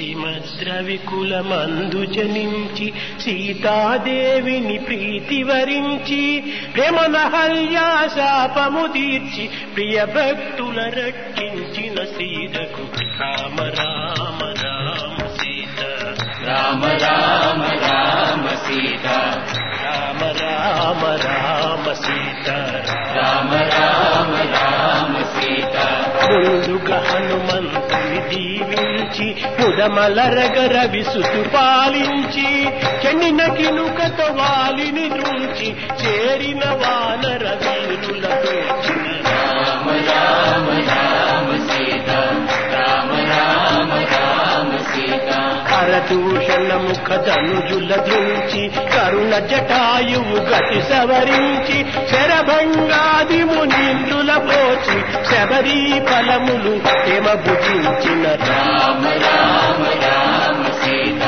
హిమద్రవికుల మందు జనించి సీతాదేవిని ప్రీతి వరించి ప్రేమన హల్యాశాపము తీర్చి ప్రియ భక్తుల రక్షించిన సీతకు రామ రామ రామ సీత రామ రామ రామ సీత రామ రామ రామ సీత రామ రామ రామ సీత ముందుగా హనుమంతుని దీవించి పుదమలరగర విసుతు పాలించి చెండిన కినుకత వాలిని దృంచి చేరిన వానర కరదూషణ ముఖ ధనుజుల దృంచి కరుణ జటాయువు గతి సవరించి శరభంగాది మునీంద్రుల పోచి శబరీ ఫలములు హిమ భుజించిన రామ. రామ రామ సీత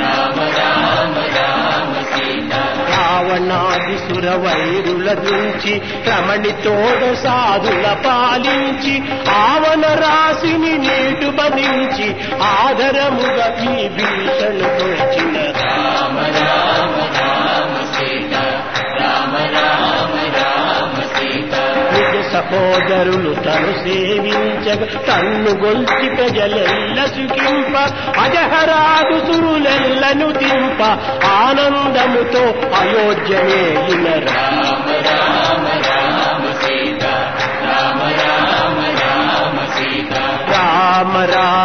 రామ రామ రామ సీత. రావణాది సురవైరుల నుంచి రమణితోడ సాధుల పాలించి ఆవన రాశిని ఆదరముగా ఈ భీషణు తోచిన రామ రామ రామ సీత రామ రామ రామ సీత. నిజ సహోదరులు తను సేవించగ తన్ను గొల్చి ప్రజలెల్ల సుఖింప అజహరాదు సురులెల్లను తింప ఆనందముతో అయోధ్యమేలిన రామ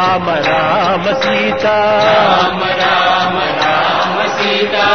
رام رام سیتا رام رام رام سیتا